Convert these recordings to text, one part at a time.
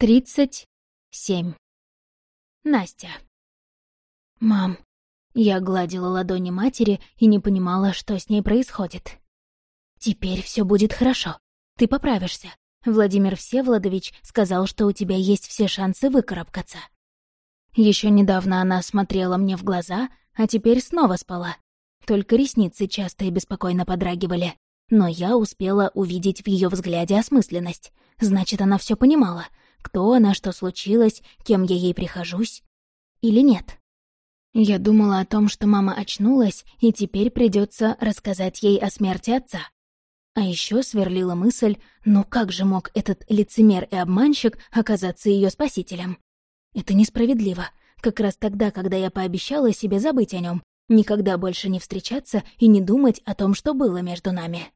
Тридцать семь. Настя. «Мам». Я гладила ладони матери и не понимала, что с ней происходит. «Теперь все будет хорошо. Ты поправишься. Владимир Всеволодович сказал, что у тебя есть все шансы выкарабкаться». Еще недавно она смотрела мне в глаза, а теперь снова спала. Только ресницы часто и беспокойно подрагивали. Но я успела увидеть в ее взгляде осмысленность. Значит, она все понимала — кто она, что случилось, кем я ей прихожусь или нет. Я думала о том, что мама очнулась, и теперь придется рассказать ей о смерти отца. А еще сверлила мысль, ну как же мог этот лицемер и обманщик оказаться ее спасителем? Это несправедливо. Как раз тогда, когда я пообещала себе забыть о нем, никогда больше не встречаться и не думать о том, что было между нами.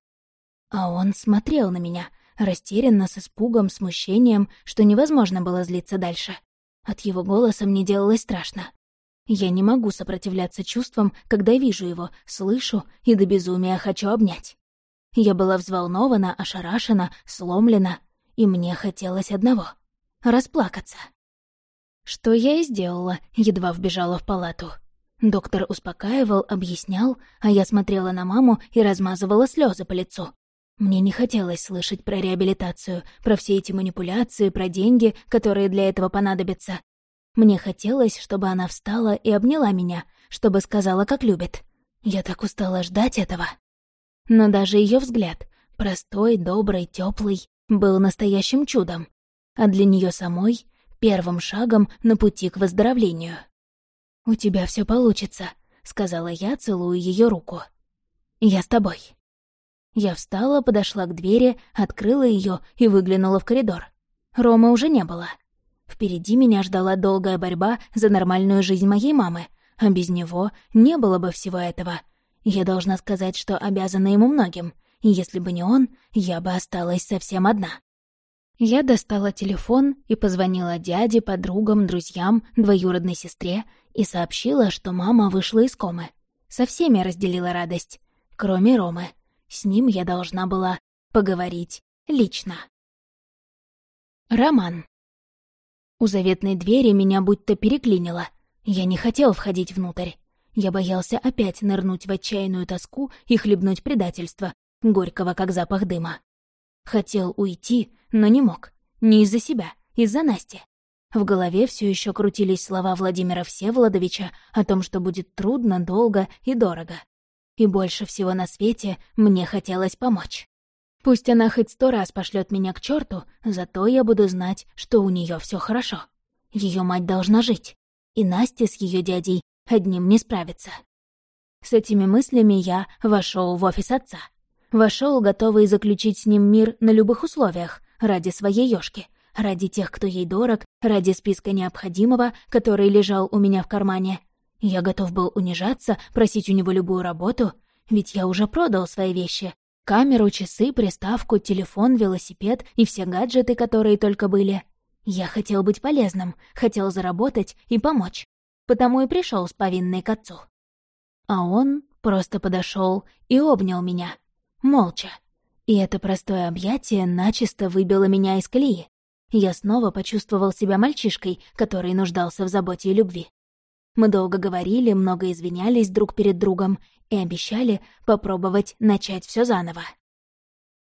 А он смотрел на меня — растерянно, с испугом, смущением, что невозможно было злиться дальше. От его голоса мне делалось страшно. Я не могу сопротивляться чувствам, когда вижу его, слышу и до безумия хочу обнять. Я была взволнована, ошарашена, сломлена, и мне хотелось одного — расплакаться. Что я и сделала, едва вбежала в палату. Доктор успокаивал, объяснял, а я смотрела на маму и размазывала слезы по лицу. Мне не хотелось слышать про реабилитацию, про все эти манипуляции, про деньги, которые для этого понадобятся. Мне хотелось, чтобы она встала и обняла меня, чтобы сказала, как любит. Я так устала ждать этого. Но даже ее взгляд, простой, добрый, теплый, был настоящим чудом, а для нее самой — первым шагом на пути к выздоровлению. «У тебя все получится», — сказала я, целуя ее руку. «Я с тобой». Я встала, подошла к двери, открыла ее и выглянула в коридор. Ромы уже не было. Впереди меня ждала долгая борьба за нормальную жизнь моей мамы, а без него не было бы всего этого. Я должна сказать, что обязана ему многим, если бы не он, я бы осталась совсем одна. Я достала телефон и позвонила дяде, подругам, друзьям, двоюродной сестре и сообщила, что мама вышла из комы. Со всеми разделила радость, кроме Ромы. С ним я должна была поговорить лично. Роман. У заветной двери меня будто переклинило. Я не хотел входить внутрь. Я боялся опять нырнуть в отчаянную тоску и хлебнуть предательство, горького, как запах дыма. Хотел уйти, но не мог. Не из-за себя, из-за Насти. В голове все еще крутились слова Владимира Всеволодовича о том, что будет трудно, долго и дорого и больше всего на свете мне хотелось помочь. Пусть она хоть сто раз пошлет меня к черту, зато я буду знать, что у нее все хорошо. Ее мать должна жить, и Настя с ее дядей одним не справится. С этими мыслями я вошел в офис отца. Вошел, готовый заключить с ним мир на любых условиях, ради своей ёшки, ради тех, кто ей дорог, ради списка необходимого, который лежал у меня в кармане — я готов был унижаться, просить у него любую работу, ведь я уже продал свои вещи. Камеру, часы, приставку, телефон, велосипед и все гаджеты, которые только были. Я хотел быть полезным, хотел заработать и помочь. Потому и пришел с повинной к отцу. А он просто подошел и обнял меня. Молча. И это простое объятие начисто выбило меня из колеи. Я снова почувствовал себя мальчишкой, который нуждался в заботе и любви. Мы долго говорили, много извинялись друг перед другом и обещали попробовать начать все заново.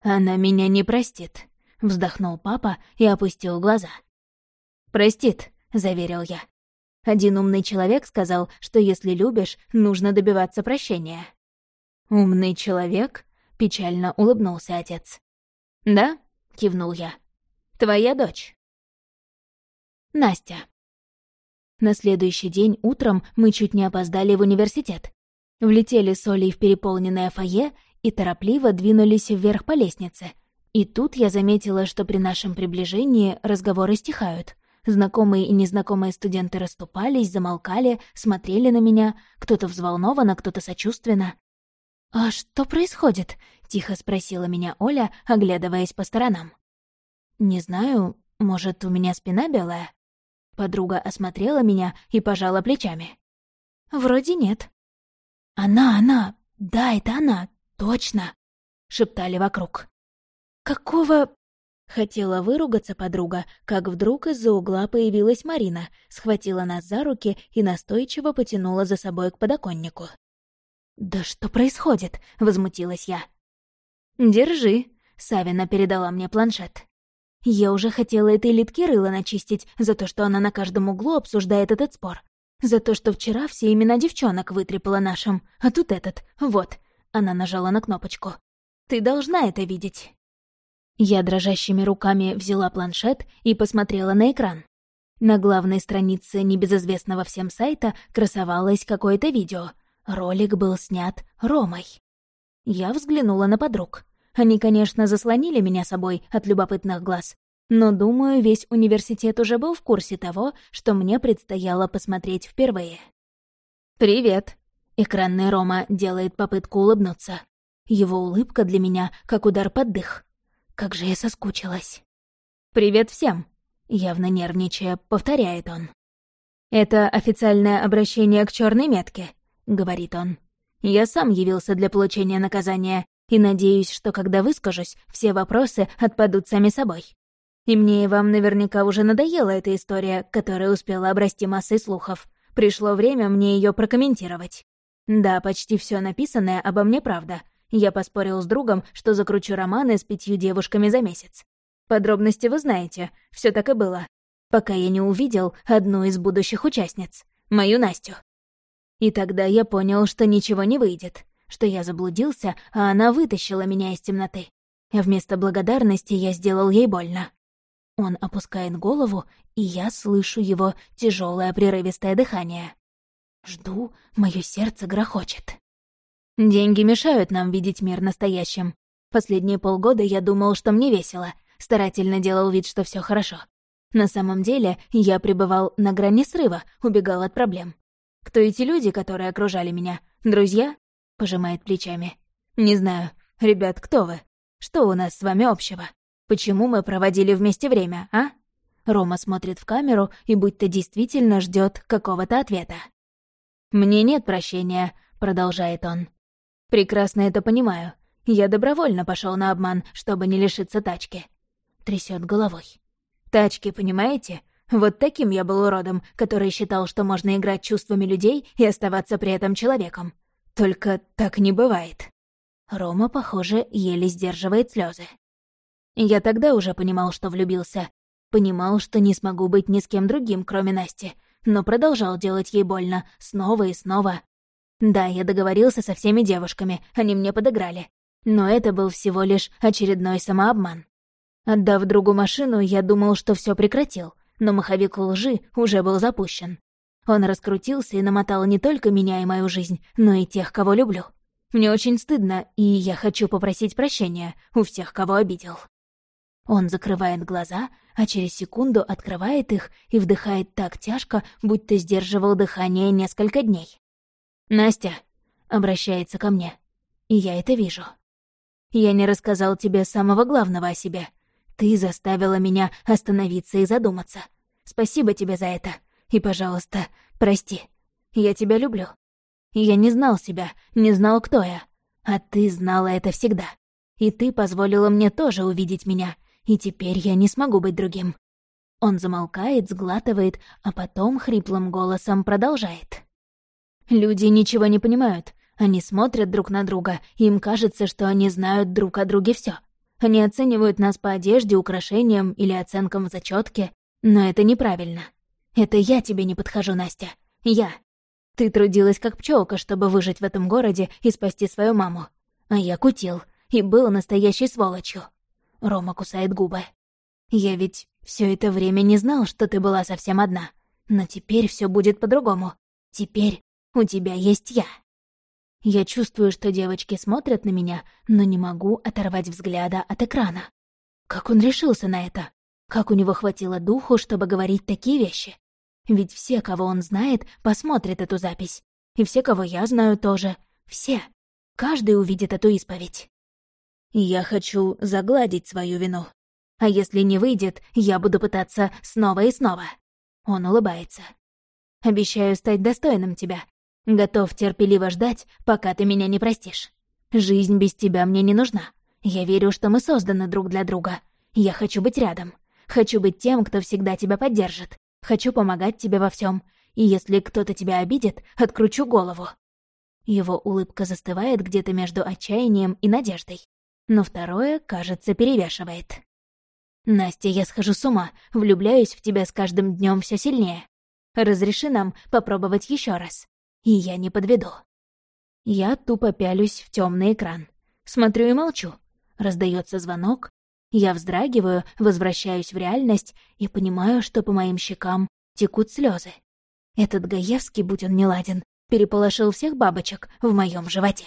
«Она меня не простит», — вздохнул папа и опустил глаза. «Простит», — заверил я. Один умный человек сказал, что если любишь, нужно добиваться прощения. «Умный человек?» — печально улыбнулся отец. «Да?» — кивнул я. «Твоя дочь». Настя. На следующий день утром мы чуть не опоздали в университет. Влетели с Олей в переполненное фойе и торопливо двинулись вверх по лестнице. И тут я заметила, что при нашем приближении разговоры стихают. Знакомые и незнакомые студенты расступались, замолкали, смотрели на меня, кто-то взволнованно, кто-то сочувственно. «А что происходит?» — тихо спросила меня Оля, оглядываясь по сторонам. «Не знаю, может, у меня спина белая?» Подруга осмотрела меня и пожала плечами. «Вроде нет». «Она, она! Да, это она! Точно!» — шептали вокруг. «Какого...» Хотела выругаться подруга, как вдруг из-за угла появилась Марина, схватила нас за руки и настойчиво потянула за собой к подоконнику. «Да что происходит?» — возмутилась я. «Держи», — Савина передала мне планшет. Я уже хотела этой литке рыло начистить за то, что она на каждом углу обсуждает этот спор. За то, что вчера все имена девчонок вытрепала нашим, а тут этот, вот. Она нажала на кнопочку. «Ты должна это видеть». Я дрожащими руками взяла планшет и посмотрела на экран. На главной странице небезызвестного всем сайта красовалось какое-то видео. Ролик был снят Ромой. Я взглянула на подруг. Они, конечно, заслонили меня собой от любопытных глаз, но, думаю, весь университет уже был в курсе того, что мне предстояло посмотреть впервые. «Привет!» — экранный Рома делает попытку улыбнуться. Его улыбка для меня как удар под дых. Как же я соскучилась. «Привет всем!» — явно нервничая, повторяет он. «Это официальное обращение к черной метке», — говорит он. «Я сам явился для получения наказания и надеюсь, что когда выскажусь, все вопросы отпадут сами собой. И мне и вам наверняка уже надоела эта история, которая успела обрасти массой слухов. Пришло время мне ее прокомментировать. Да, почти все написанное обо мне правда, я поспорил с другом, что закручу романы с пятью девушками за месяц. Подробности вы знаете, все так и было. Пока я не увидел одну из будущих участниц, мою Настю. И тогда я понял, что ничего не выйдет, что я заблудился, а она вытащила меня из темноты. Вместо благодарности я сделал ей больно. Он опускает голову, и я слышу его тяжелое прерывистое дыхание. Жду, мое сердце грохочет. Деньги мешают нам видеть мир настоящим. Последние полгода я думал, что мне весело, старательно делал вид, что все хорошо. На самом деле я пребывал на грани срыва, убегал от проблем. Кто эти люди, которые окружали меня? Друзья? Пожимает плечами. Не знаю. Ребят, кто вы? Что у нас с вами общего? Почему мы проводили вместе время, а? Рома смотрит в камеру и будто действительно ждет какого-то ответа. «Мне нет прощения», — продолжает он. Прекрасно это понимаю. Я добровольно пошел на обман, чтобы не лишиться тачки. Трясет головой. Тачки, понимаете? Вот таким я был уродом, который считал, что можно играть чувствами людей и оставаться при этом человеком. Только так не бывает. Рома, похоже, еле сдерживает слезы. Я тогда уже понимал, что влюбился. Понимал, что не смогу быть ни с кем другим, кроме Насти, но продолжал делать ей больно, снова и снова, да, я договорился со всеми девушками, они мне подыграли. Но это был всего лишь очередной самообман. Отдав другу машину, я думал, что все прекратил, но маховик лжи уже был запущен. Он раскрутился и намотал не только меня и мою жизнь, но и тех, кого люблю. Мне очень стыдно, и я хочу попросить прощения у всех, кого обидел. Он закрывает глаза, а через секунду открывает их и вдыхает так тяжко, будто сдерживал дыхание несколько дней. «Настя», — обращается ко мне, и я это вижу. «Я не рассказал тебе самого главного о себе. Ты заставила меня остановиться и задуматься. Спасибо тебе за это. И, пожалуйста, прости. Я тебя люблю. Я не знал себя, не знал, кто я. А ты знала это всегда. И ты позволила мне тоже увидеть меня, и теперь я не смогу быть другим». Он замолкает, сглатывает, а потом хриплым голосом продолжает. Люди ничего не понимают. Они смотрят друг на друга, им кажется, что они знают друг о друге все. Они оценивают нас по одежде, украшениям или оценкам в зачетке, но это неправильно. Это я тебе не подхожу, Настя. Я. Ты трудилась как пчелка, чтобы выжить в этом городе и спасти свою маму. А я кутил и был настоящей сволочью. Рома кусает губы. Я ведь все это время не знал, что ты была совсем одна. Но теперь все будет по-другому. Теперь у тебя есть я. Я чувствую, что девочки смотрят на меня, но не могу оторвать взгляда от экрана. Как он решился на это? Как у него хватило духу, чтобы говорить такие вещи? Ведь все, кого он знает, посмотрят эту запись. И все, кого я знаю, тоже. Все. Каждый увидит эту исповедь. Я хочу загладить свою вину. А если не выйдет, я буду пытаться снова и снова. Он улыбается. Обещаю стать достойным тебя, Готов терпеливо ждать, пока ты меня не простишь. Жизнь без тебя мне не нужна. Я верю, что мы созданы друг для друга. Я хочу быть рядом. Хочу быть тем, кто всегда тебя поддержит. Хочу помогать тебе во всем. И если кто-то тебя обидит, откручу голову». Его улыбка застывает где-то между отчаянием и надеждой. Но второе, кажется, перевешивает. «Настя, я схожу с ума, влюбляюсь в тебя с каждым днем все сильнее. Разреши нам попробовать еще раз. И я не подведу». Я тупо пялюсь в темный экран. Смотрю и молчу. Раздается звонок. Я вздрагиваю, возвращаюсь в реальность и понимаю, что по моим щекам текут слезы. Этот Гаевский, будь он неладен, переполошил всех бабочек в моем животе.